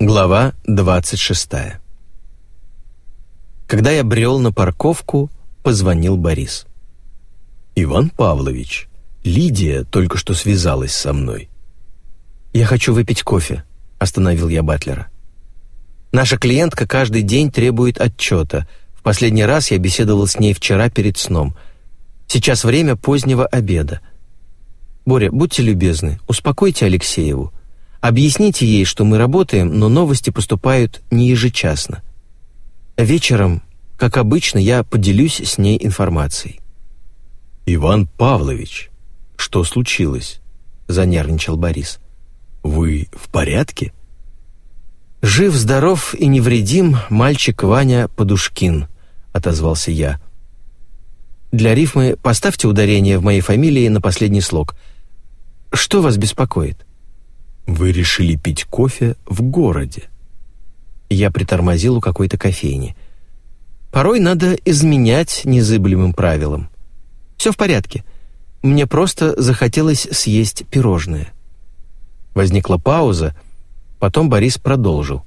Глава 26 Когда я брел на парковку, позвонил Борис. «Иван Павлович, Лидия только что связалась со мной». «Я хочу выпить кофе», — остановил я Батлера. «Наша клиентка каждый день требует отчета. В последний раз я беседовал с ней вчера перед сном. Сейчас время позднего обеда. Боря, будьте любезны, успокойте Алексееву. Объясните ей, что мы работаем, но новости поступают не ежечасно. Вечером, как обычно, я поделюсь с ней информацией. «Иван Павлович, что случилось?» — занервничал Борис. «Вы в порядке?» «Жив, здоров и невредим мальчик Ваня Подушкин», — отозвался я. «Для рифмы поставьте ударение в моей фамилии на последний слог. Что вас беспокоит?» Вы решили пить кофе в городе. Я притормозил у какой-то кофейни. Порой надо изменять незыблемым правилам. Все в порядке. Мне просто захотелось съесть пирожное. Возникла пауза, потом Борис продолжил.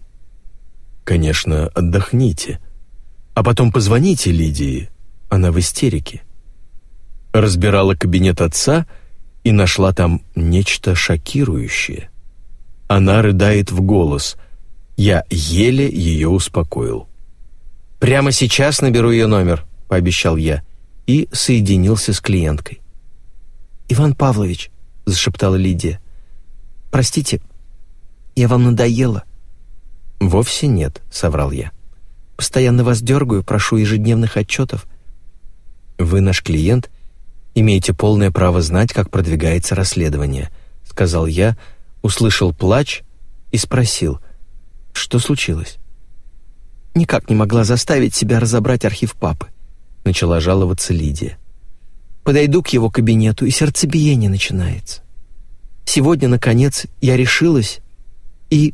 «Конечно, отдохните. А потом позвоните Лидии. Она в истерике». Разбирала кабинет отца и нашла там нечто шокирующее. Она рыдает в голос. Я еле ее успокоил. «Прямо сейчас наберу ее номер», — пообещал я, и соединился с клиенткой. «Иван Павлович», — зашептала Лидия, — «простите, я вам надоела». «Вовсе нет», — соврал я. «Постоянно вас дергаю, прошу ежедневных отчетов». «Вы наш клиент, имеете полное право знать, как продвигается расследование», — сказал я, — услышал плач и спросил, что случилось. «Никак не могла заставить себя разобрать архив папы», — начала жаловаться Лидия. «Подойду к его кабинету, и сердцебиение начинается. Сегодня, наконец, я решилась, и...»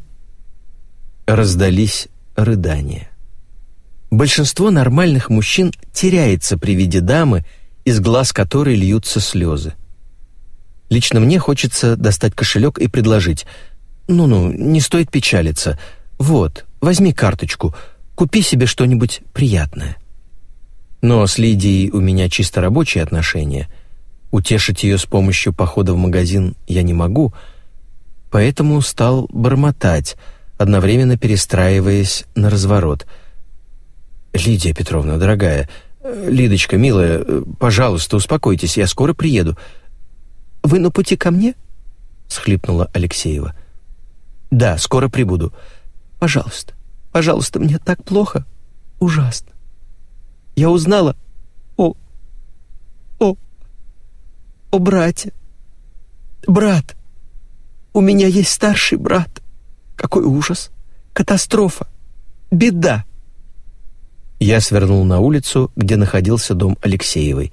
Раздались рыдания. Большинство нормальных мужчин теряется при виде дамы, из глаз которой льются слезы. Лично мне хочется достать кошелек и предложить. «Ну-ну, не стоит печалиться. Вот, возьми карточку, купи себе что-нибудь приятное». Но с Лидией у меня чисто рабочие отношения. Утешить ее с помощью похода в магазин я не могу, поэтому стал бормотать, одновременно перестраиваясь на разворот. «Лидия Петровна, дорогая, Лидочка, милая, пожалуйста, успокойтесь, я скоро приеду. Вы на пути ко мне?» — схлипнула Алексеева. «Да, скоро прибуду. Пожалуйста, пожалуйста, мне так плохо. Ужасно. Я узнала о... о... о брате. Брат. У меня есть старший брат. Какой ужас. Катастрофа. Беда». Я свернул на улицу, где находился дом Алексеевой.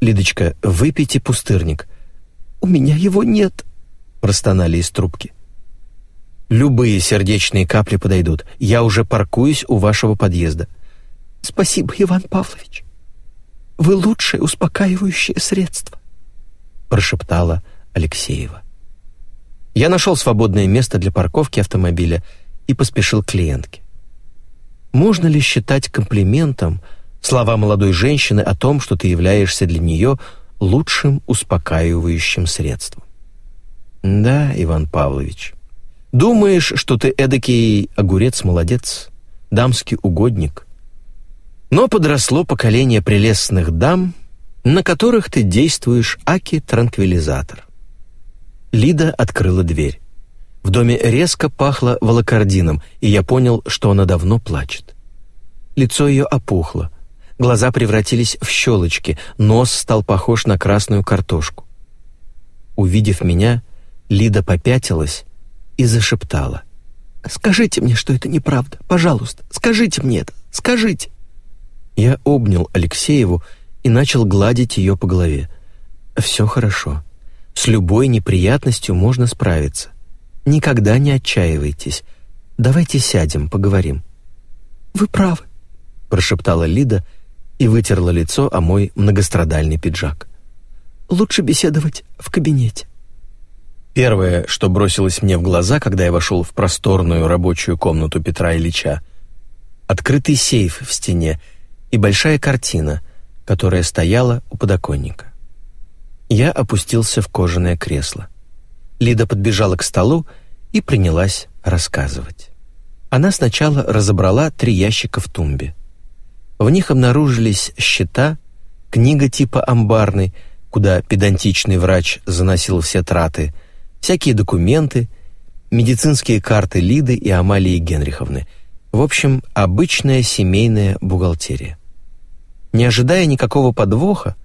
«Лидочка, выпейте пустырник. «У меня его нет», — простонали из трубки. «Любые сердечные капли подойдут. Я уже паркуюсь у вашего подъезда». «Спасибо, Иван Павлович. Вы лучшее успокаивающее средство», — прошептала Алексеева. Я нашел свободное место для парковки автомобиля и поспешил к клиентке. Можно ли считать комплиментом слова молодой женщины о том, что ты являешься для нее лучшим успокаивающим средством. Да, Иван Павлович, думаешь, что ты эдакий огурец-молодец, дамский угодник. Но подросло поколение прелестных дам, на которых ты действуешь аки-транквилизатор. Лида открыла дверь. В доме резко пахло волокордином, и я понял, что она давно плачет. Лицо ее опухло, Глаза превратились в щелочки, нос стал похож на красную картошку. Увидев меня, Лида попятилась и зашептала. «Скажите мне, что это неправда. Пожалуйста, скажите мне это. Скажите». Я обнял Алексееву и начал гладить ее по голове. «Все хорошо. С любой неприятностью можно справиться. Никогда не отчаивайтесь. Давайте сядем, поговорим». «Вы правы», — прошептала Лида, — и вытерла лицо о мой многострадальный пиджак. «Лучше беседовать в кабинете». Первое, что бросилось мне в глаза, когда я вошел в просторную рабочую комнату Петра Ильича, открытый сейф в стене и большая картина, которая стояла у подоконника. Я опустился в кожаное кресло. Лида подбежала к столу и принялась рассказывать. Она сначала разобрала три ящика в тумбе. В них обнаружились счета, книга типа амбарный, куда педантичный врач заносил все траты, всякие документы, медицинские карты Лиды и Амалии Генриховны. В общем, обычная семейная бухгалтерия. Не ожидая никакого подвоха,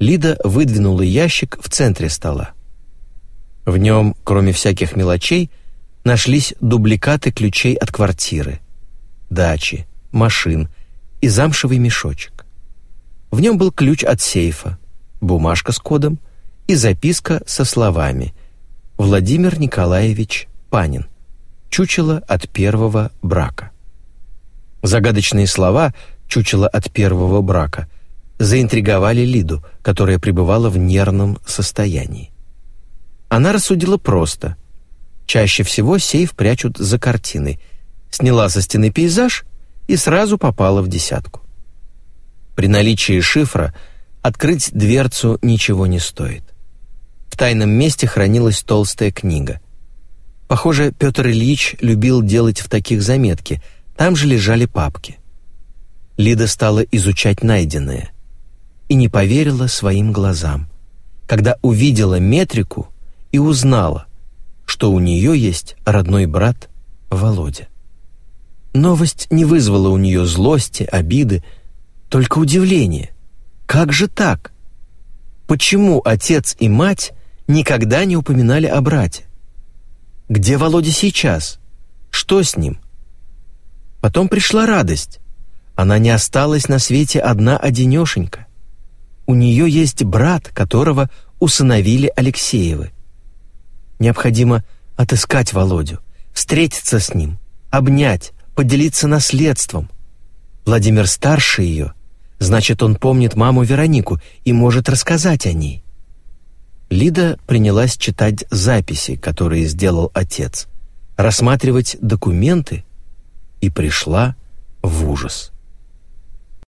Лида выдвинула ящик в центре стола. В нем, кроме всяких мелочей, нашлись дубликаты ключей от квартиры, дачи, машин и замшевый мешочек. В нем был ключ от сейфа, бумажка с кодом и записка со словами «Владимир Николаевич Панин. Чучело от первого брака». Загадочные слова «чучело от первого брака» — заинтриговали Лиду, которая пребывала в нервном состоянии. Она рассудила просто. Чаще всего сейф прячут за картиной. Сняла со стены пейзаж и сразу попала в десятку. При наличии шифра открыть дверцу ничего не стоит. В тайном месте хранилась толстая книга. Похоже, Петр Ильич любил делать в таких заметки. Там же лежали папки. Лида стала изучать найденное — и не поверила своим глазам, когда увидела метрику и узнала, что у нее есть родной брат Володя. Новость не вызвала у нее злости, обиды, только удивление. Как же так? Почему отец и мать никогда не упоминали о брате? Где Володя сейчас? Что с ним? Потом пришла радость. Она не осталась на свете одна-одинешенька у нее есть брат, которого усыновили Алексеевы. Необходимо отыскать Володю, встретиться с ним, обнять, поделиться наследством. Владимир старше ее, значит, он помнит маму Веронику и может рассказать о ней. Лида принялась читать записи, которые сделал отец, рассматривать документы и пришла в ужас.